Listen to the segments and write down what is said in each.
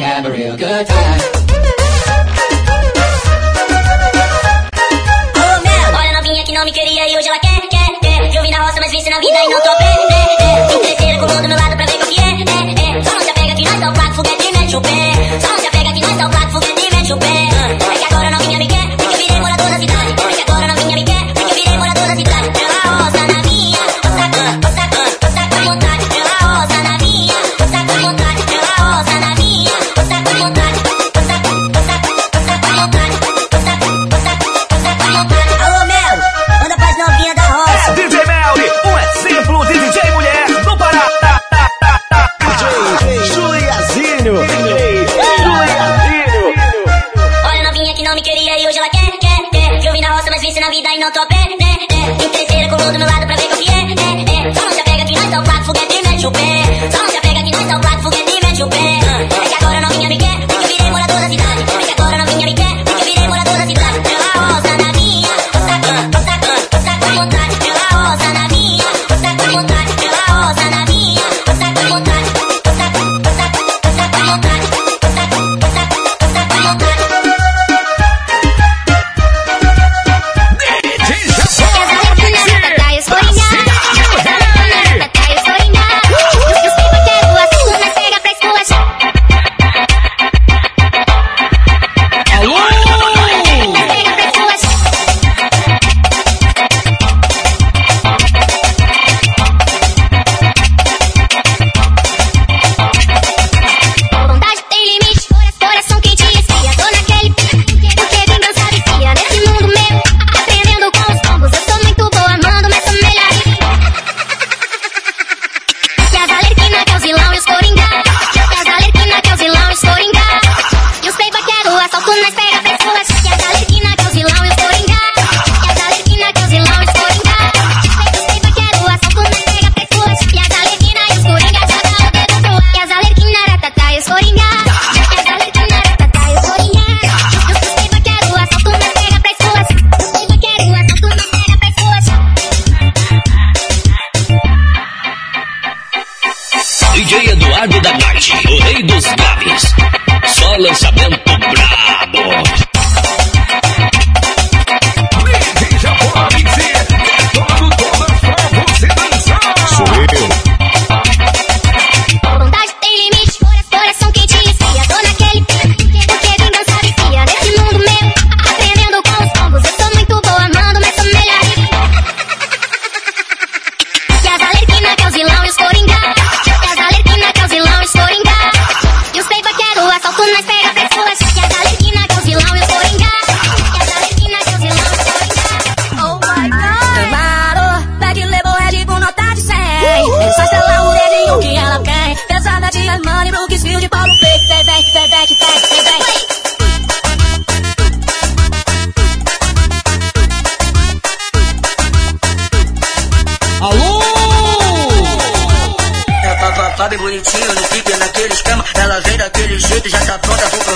Have a real good time. Ô Mel, olha a novinha que não me queria e hoje ela quer, quer, quer. Eu vim na roça, mas vence na vida e não tô pé, é, é. Vim crescer com o mundo do meu lado pra ver qual que é, é, é. Só não se apega que nós dá o placo, foguete e mete o pé. Só não se apega que nós dá o placo, foguete e mete o pé. É que agora a novinha me quer, porque eu virei morador da cidade.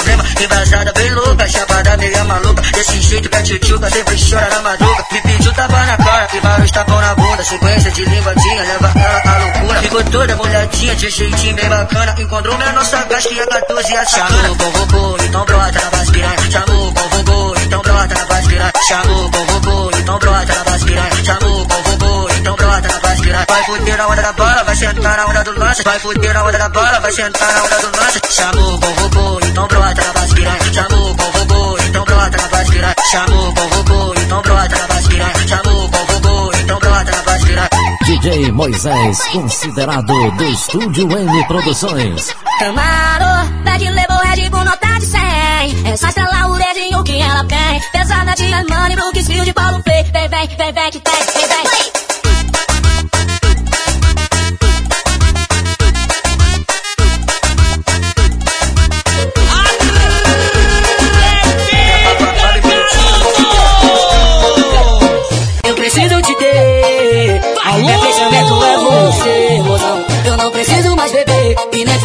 Problema. Embrasada bem louca, chapada meia maluca. Desse jeito que a tchutchuca sempre chora na madruga. Me pediu tapa na cara e vários tapão na bunda. Sequência de linguadinha, leva ela à loucura. Ficou toda molhadinha, de jeitinho bem bacana. Encontrou menor sagaz que a 14 a Chamou, convocou, então brota na base piranha. Chamou, convocou, então brota na base piranha. Chamou, convocou, então brota na base piranha. Chamou, convocou, então brota na base piranha. Vai fuder na onda da bala, vai sentar na onda do lance. Vai fuder na onda da bala, vai sentar na onda do lance. Chamou, convocou, então brota na base piranha. Chamou, convocou, então brota na base piranha. Chamou, convocou, então brota na base piranha. Chamou, convocou, então brota na base piranha. DJ DJ Moisés, considerado do Estúdio M Produções. Camaro, pede levou Red Bull nota de 100. É só estrelar o dedinho que ela tem. Pesada de Armani, Brooks, de Paulo Freire. Vem, vem, vem, vem, que tem, vem, vem.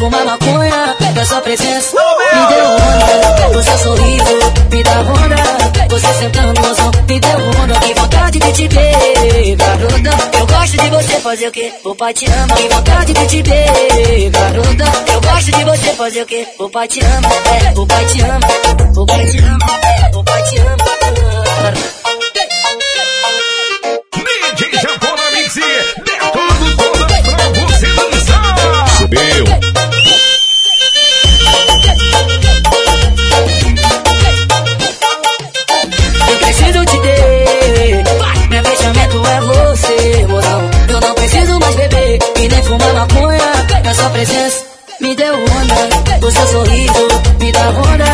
Fumar maconha. Da sua presença me deu onda. Do seu sorriso me dá onda. Você sentando, mozão, me deu onda. Que vontade de te ver, garota. Eu gosto de você fazer o quê? O pai te ama. Que vontade de te ver, garota. Eu gosto de você fazer o quê? O pai te ama. É, o pai te ama. O pai te ama. É, o pai te ama. Maconha. A sua presença me deu onda. O seu sorriso me dá onda.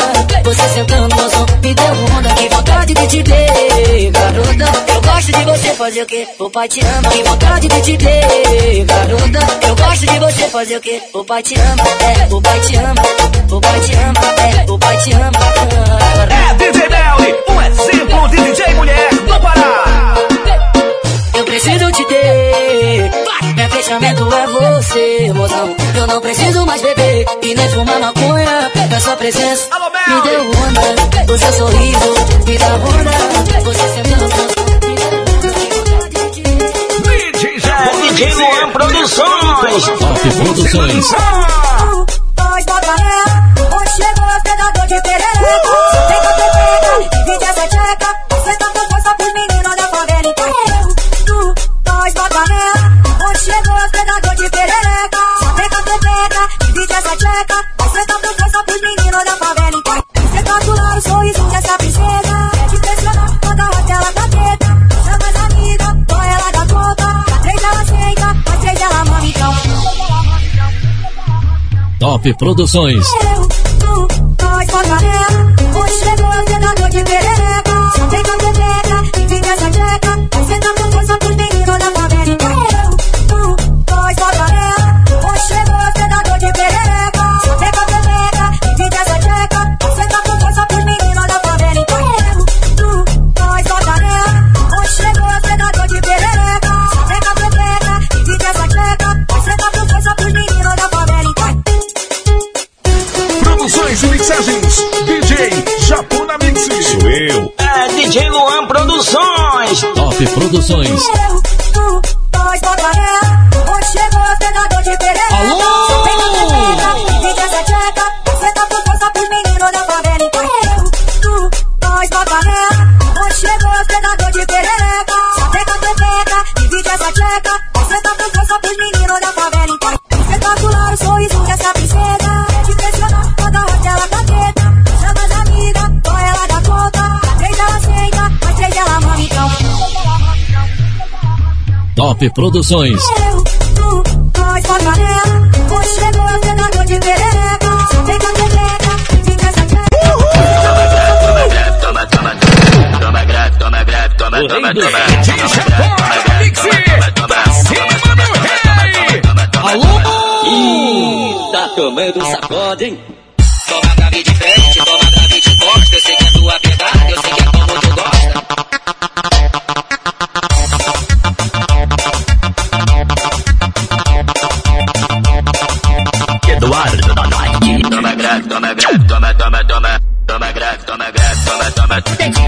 Você sentando, mozão, me deu onda. Que vontade de te ver, garota. Eu gosto de você fazer o quê? O pai te ama. Que vontade de te ver, garota. Eu gosto de você fazer o quê? O pai te ama. É, o pai te ama. O pai te ama. É, o pai te ama. É DJ Melly, um exemplo de DJ mulher do Pará. Preciso te ter. Meu fechamento é você, mozão. Eu não preciso mais beber e nem fumar maconha. Da sua presença me deu onda. O seu sorriso me dá onda. Você sentando. DJ Luan Produções. Top Produções. Nós da galera, onde chegou o pegador de perereca. Tem que ter pega, divide essa tcheca. Essa tcheca. Tá com força pros meninos da favela, então Espetacular o sorriso dessa princesa. É de impressionar quando a rota ela tá preta. Chama as amigas, só ela dá conta. A três ela aceita, a três ela mama, então. Top Produções. Eu, tu, nós, galera. Hoje chegou o senador de perereca. Só vem com a pepeca, divide essa tcheca. Produções. Top Produções. Eu, tu, nós, chegou de perereca. Só vem com a pepeca, divide essa tcheca. O rei dos DJ Japão na Mix. Pra cima, meu rei. Alô! Tá tomando sacode, hein? Grave,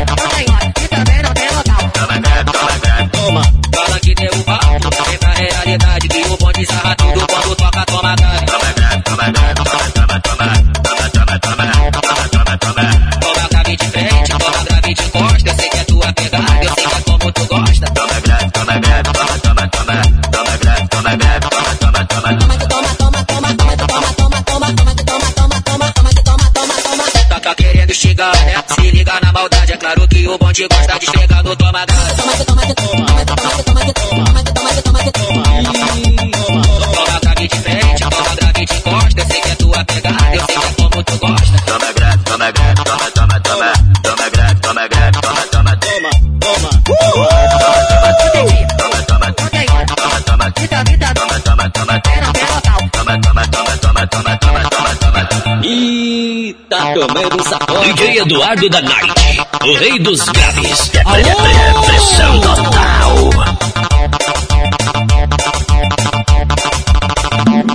E tá um sacode. DJ Eduardo da Night, o rei dos graves. Alô? Pressão total.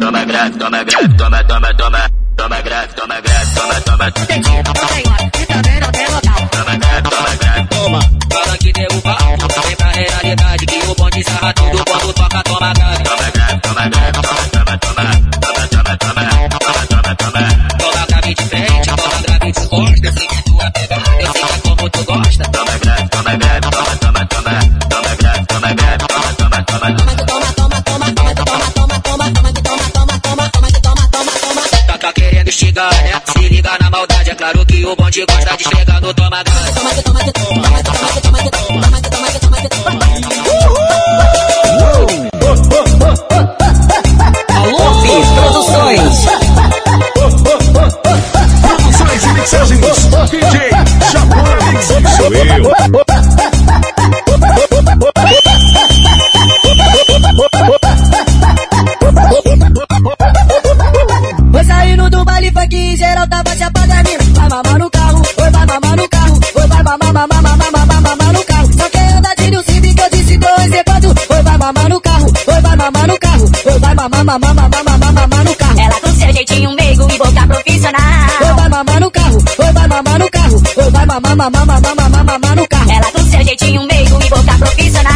Toma grave, toma grave, toma, toma, toma. Toma grave, toma grave, toma, toma. Toma Mamar, mamar, mamar, mamar no carro. Ela com seu jeitinho meigo e boca profissional.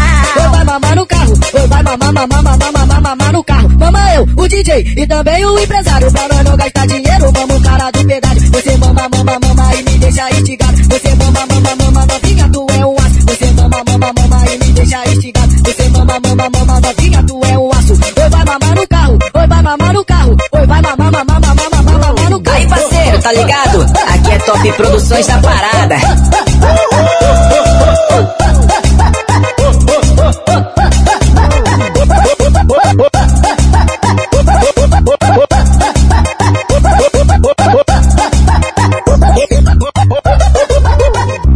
vai mamar no carro, oi, vai mamar, mamar, mamar, mamar, mamar no carro. Mama eu, o DJ e também o empresário. Pra nós não gastar dinheiro, vamos cara do pedágio. Você mama, mama, mama e me deixa instigado. Você mama, mama, mama, novinha, tu é um aço. Você mama, mama, mama e me deixa instigado. Você mama, mama, mama, novinha, tu é um aço. Oi, vai mamar no carro, oi, vai mamar no carro. Oi, vai mamar, mamar, mamar, mamar, mamar no carro. Aí, parceiro, tá ligado? É Top Produções da Parada.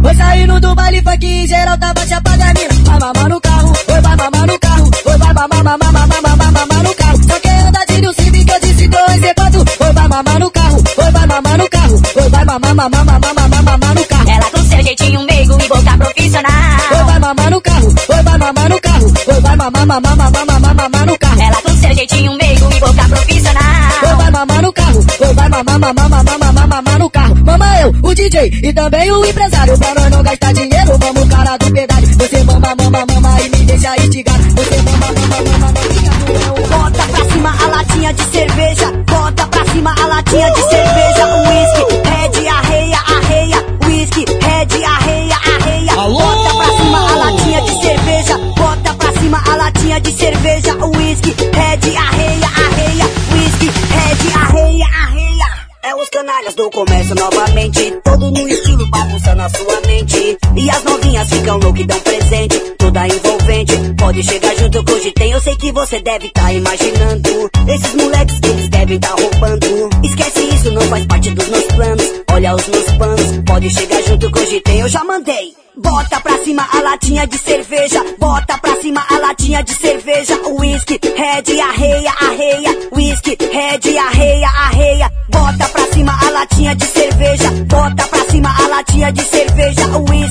Foi saindo do baile funk, geral tava chapada mina. Vai mamar no carro, oi, vai mamar no carro. Oi, vai mamar, mamar, vai mamar, mamar, mamar, mamar, no carro. Ela com seu jeitinho meigo e boca profissional. vai mamar no carro, oi, vai mamar, mamar, mamar, mamar, mamar no carro. Mama eu, o DJ e também o empresário. Pra nós não gastar dinheiro, vamos cara do pedágio. Você mama, mama, mama e me deixa instigado. Você deve tá imaginando. Esses moleques que eles devem tá roubando. Esquece isso, não faz parte dos meus planos. Olha os meus planos. Pode chegar junto com hoje tem. Eu já mandei. Bota pra cima a latinha de cerveja. Bota pra cima a latinha de cerveja. Whisky, red, arreia, arreia. Whisky, red, arreia, arreia. Bota pra cima a latinha de cerveja. Bota pra cima a latinha de cerveja. Whisky,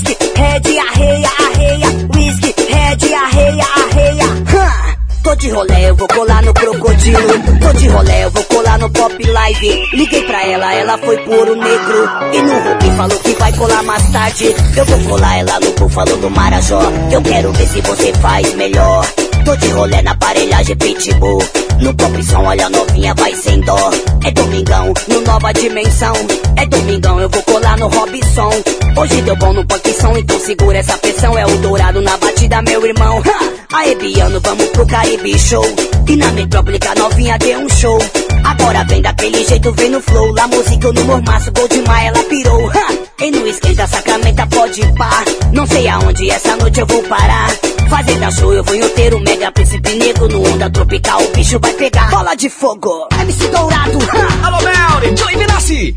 de rolé, eu vou colar no crocodilo. Tô de rolé, eu vou colar no pop live. Liguei pra ela, ela foi por ouro negro. E no Hulk falou que vai colar mais tarde. Eu vou colar ela no búfalo do Marajó. Eu quero ver se você faz melhor. Tô de rolé na aparelhagem pitbull. No som, olha a novinha, vai sem dó. É domingão, no nova dimensão. É domingão, eu vou colar no Robson. Hoje deu bom no som, então segura essa pressão. É o dourado na batida, meu irmão. Ha! Aê, vamos pro Caribe Show. E na metrópole que a novinha deu um show. Agora vem daquele jeito, vem no flow. Lá música, no mormaço, gol de maia, ela pirou. Ha! E no esquenta, sacramenta, pode pá. Não sei aonde essa noite eu vou parar. Fazenda show, eu vou inteiro, mega príncipe negro. No onda tropical, o bicho vai pegar. Bola de fogo, MC Dourado. Ha! Alô, Mel, Joey Vinassi.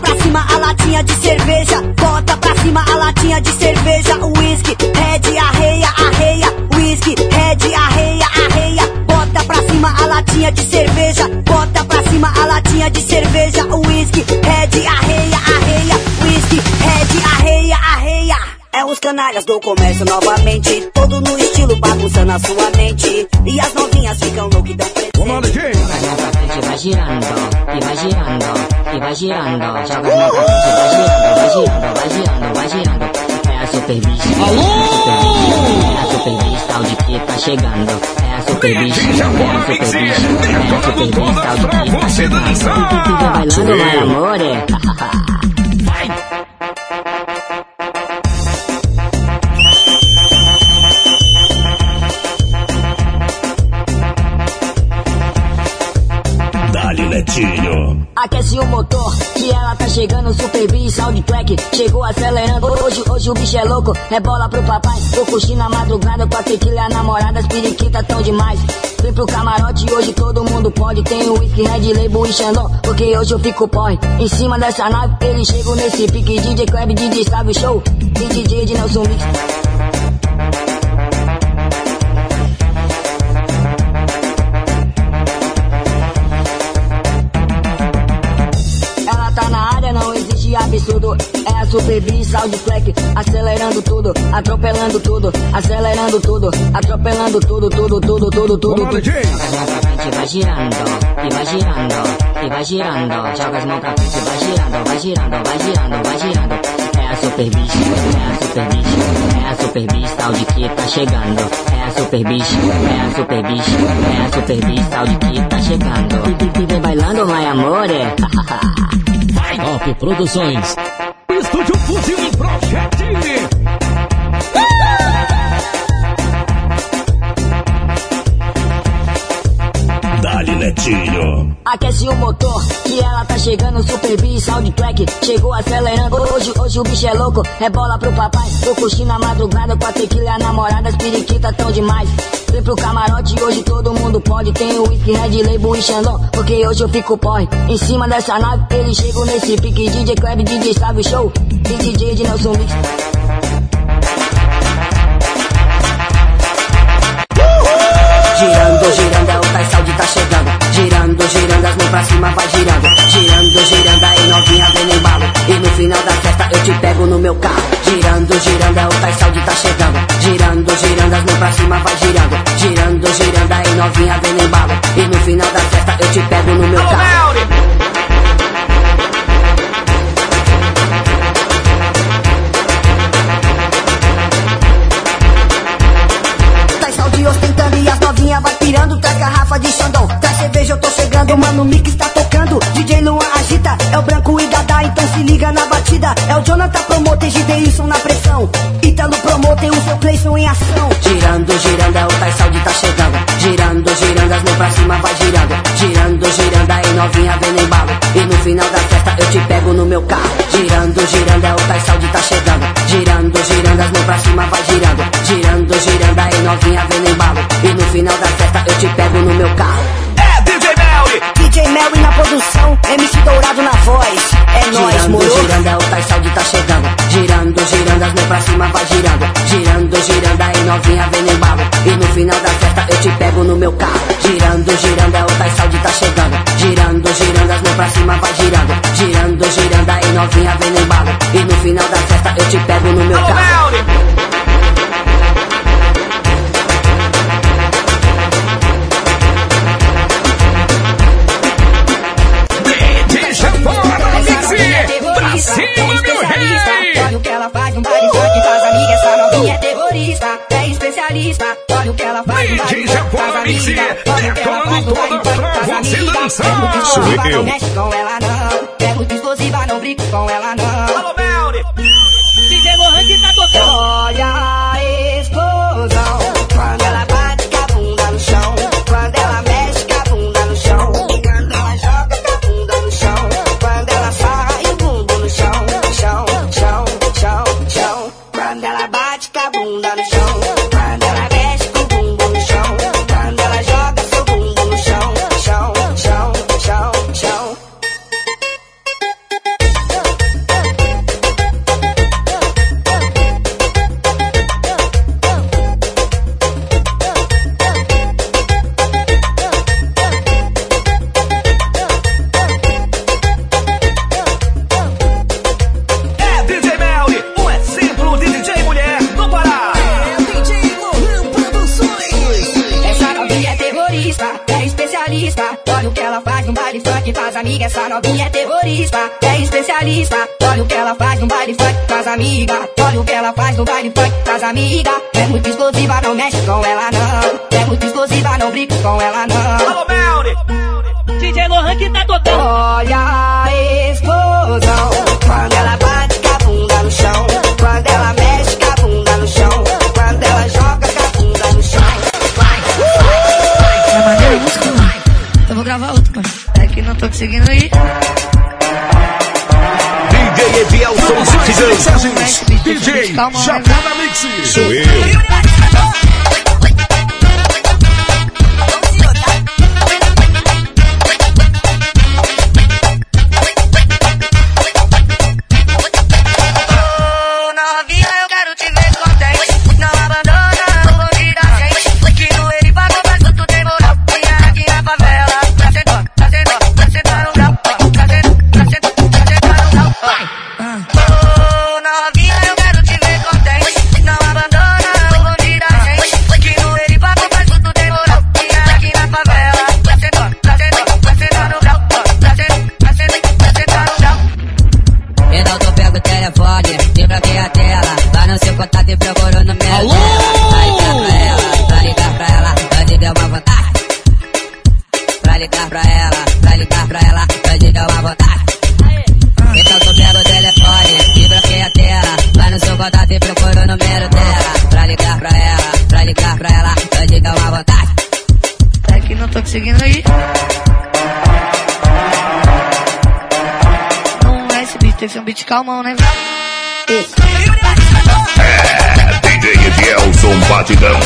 pra cima a latinha de cerveja. Bota pra cima a latinha de cerveja. Whisky, red, arreia, arreia. Whisky, red, arreia, arreia. Bota pra cima a latinha de cerveja. Bota pra cima a latinha de cerveja. Whisky, red, arreia, arreia. Whisky, red, arreia, arreia. É os canalhas do comércio novamente. Sua mente. E as novinhas ficam louquidas Comando DJ. Joga as mãos pra frente, vai girando, e vai girando, e vai girando. Joga pra frente, vai girando, vai girando, vai girando, vai girando. É a super bicha. Alô! É a super bicha, tal de que tá chegando. É a super bicha, é a super bicha. É a super bicha, tal de que tá chegando. Fica bailando, meu amor, chegou acelerando. Hoje, hoje o bicho é louco, é bola pro papai. Tô curtindo a madrugada com a tequila, a namorada, as periquitas tão demais. Vem pro camarote, hoje todo mundo pode. Tem o whisky, red label e xandão, porque hoje eu fico porre. Em cima dessa nave, ele chega nesse pique. DJ Club, DJ Sabe Show, e DJ de Nelson Mix. Ela tá na área, não existe absurdo. É a Super B Soundtrack, acelerando tudo, atropelando tudo, acelerando tudo, atropelando tudo, tudo, tudo, tudo, tudo. Comando tudo. DJ. Joga as mãos pra frente, vai girando, e vai girando, e vai girando. Joga as mãos pra frente, vai girando, vai girando, vai girando, vai girando. É a super bicha, é a super bicha, é a super bicha, tal de que tá chegando. É a super bicha, é a super bicha, é a super bicha, tal de que tá chegando. E vem bailando, my amore. Top Produções. Aquece o motor, que ela tá chegando, super B, soundtrack, chegou acelerando. Hoje, hoje o bicho é louco, é bola pro papai. Tô curtindo a madrugada com a tequila, a namorada, as periquitas tão demais. Vem pro camarote, hoje todo mundo pode. Tem o whisky, red label e xandão, porque hoje eu fico porre. Em cima dessa nave, ele chega nesse pique. DJ Club, DJ Sabe Show, e DJ de Nelson Mix. Girando, girando, é o Tais Saúde tá chegando. Girando, girando, as mãos pra cima vai girando. Girando, girando, aí novinha vem no embalo. E no final da festa eu te pego no meu carro. Girando, girando, é o Tais Saúde tá chegando. As mãos pra cima vai girando. Girando, girando, aí novinha vem no embalo. E no final da festa eu te pego no meu carro. Tá saúde ostentando e as novinhas vai pirando. Traz garrafa de xandão, traz cerveja, eu tô chegando. Mano, o mix tá tocando. DJ Luan agita, é o branco e Então se liga na batida. É o Jonathan Promoter, Gideilson na pressão. Ítalo Promoter, o seu Cleison em ação. Girando, girando, é o Tais Saúde tá chegando. Girando, girando, as mãos pra cima vai girando. Girando, girando, aí novinha vem no embalo. E no final da festa eu te pego no meu carro. Girando, girando, é o Tais Saúde tá chegando. Girando, girando, as mãos pra cima vai girando. Girando, girando, aí novinha vem no embalo. E no final da festa eu te pego no meu carro. É DJ Melly na produção, MC Dourado na voz. É nóis, Girando, moro. girando, é o Tais Saúde tá chegando. Girando, girando, as mãos pra cima vai girando. Girando, girando, aí novinha vem no embalo. E no final da festa eu te pego no meu carro. Girando, girando, é o Tais Saúde tá chegando. Girando, girando, as mãos pra cima vai girando. Girando, girando, aí novinha vem no embalo. E no final da festa eu te pego no meu carro. Deixa não mexe com ela não. É muito explosiva, não brinco com ela não. amiga, essa novinha é terrorista, é especialista. Olha o que ela faz no baile funk com as amigas. Olha o que ela faz no baile funk com as amigas. É muito explosiva, não mexe com ela não. É muito explosiva, não brinca com ela não. Alô, Melri! DJ Lohan que tá tocando. Olha a explosão. tô te seguindo aí. DJ Evielson Batidão. DJ Chapada Mixi. Sou eu. calmão, né? É, DJ Gelson é Batidão.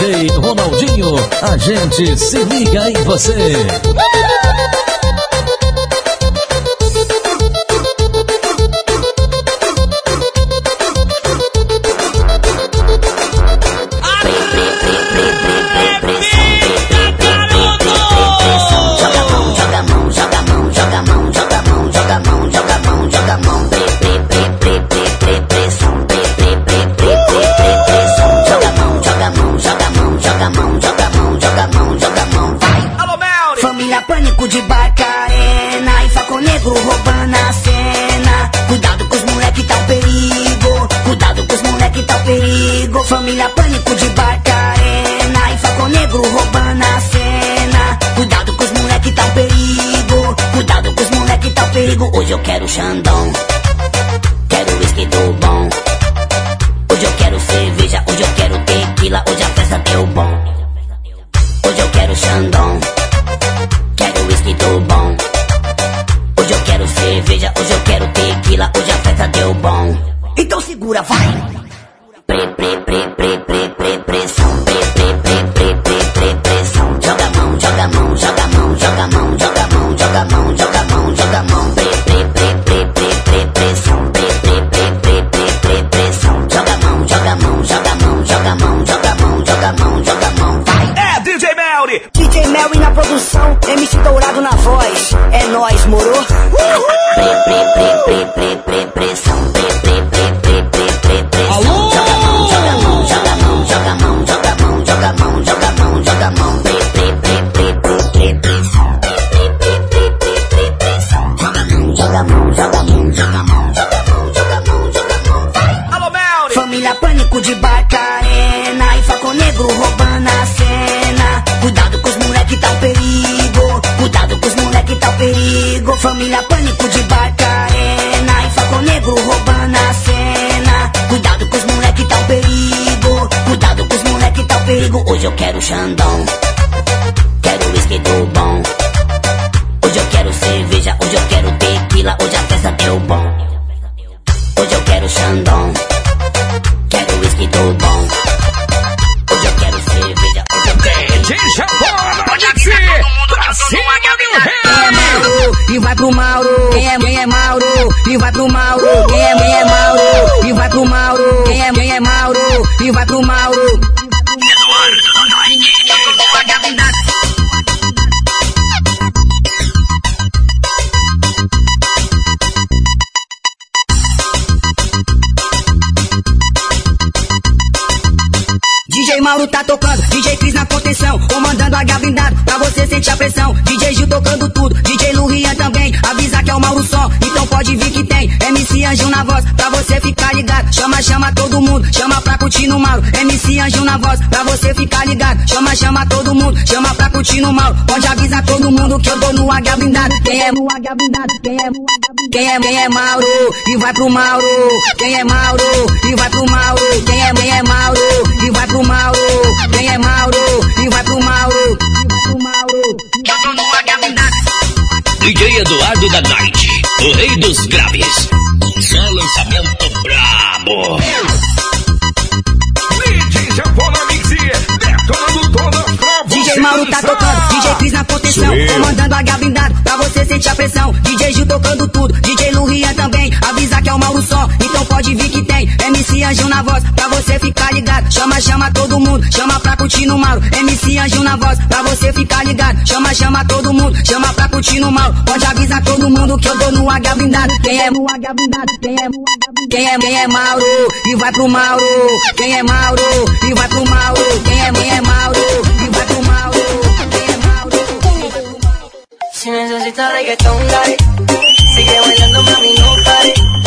DJ Ronaldinho. A gente se liga em você. Quero Xandão, quero whisky do bom. Hoje eu quero cerveja, hoje eu quero. DJ Japona Mix! Pra cima do Quem é rei! Mauro e vai pro Mauro. Quem é, quem é Mauro e vai pro Mauro. Quem é, quem é Mauro e vai pro Mauro. Quem é, quem é Mauro e vai pro Mauro. Sentir a pressão. DJ Gil tocando tudo, DJ Lurian também, avisa que é o Mauro som, então pode vir que tem. MC Anjo na voz, pra você ficar ligado. Chama, chama todo mundo, chama pra curtir no Mauro. MC Anjo na voz, pra você ficar ligado. Chama, chama todo mundo, chama pra curtir no Mauro. Pode avisar todo mundo que eu tô no H blindado. Quem é no H blindado? Quem é no H blindado? Quem é, quem é Mauro e vai pro Mauro? Quem é Mauro e vai pro Mauro? Quem é, quem é Mauro e vai pro Mauro? Quem é Mauro e vai pro Mauro? Eduardo da Night, o rei dos graves. Só lançamento brabo. DJ Japona Mix! Detonando toda pra você DJ Mauro tá tocando, DJ Cris na proteção, comandando a blindado pra você sentir a pressão. DJ Gil tocando tudo, DJ MC Anjo na voz, pra você ficar ligado. Chama, chama todo mundo, chama pra curtir no Mauro. MC Anjo na voz, pra você ficar ligado. Chama, chama todo mundo, chama pra curtir no Mauro. Pode avisar todo mundo que eu dou no H blindado. Quem é no H blindado? Quem é no H blindado? Quem é, quem é Mauro e vai pro Mauro? Quem é Mauro e vai pro Mauro? Quem é, quem é Mauro e vai pro Mauro? Quem é Mauro? Si necesitas reggaetón, dale. Sigue bailando, mami, no pare.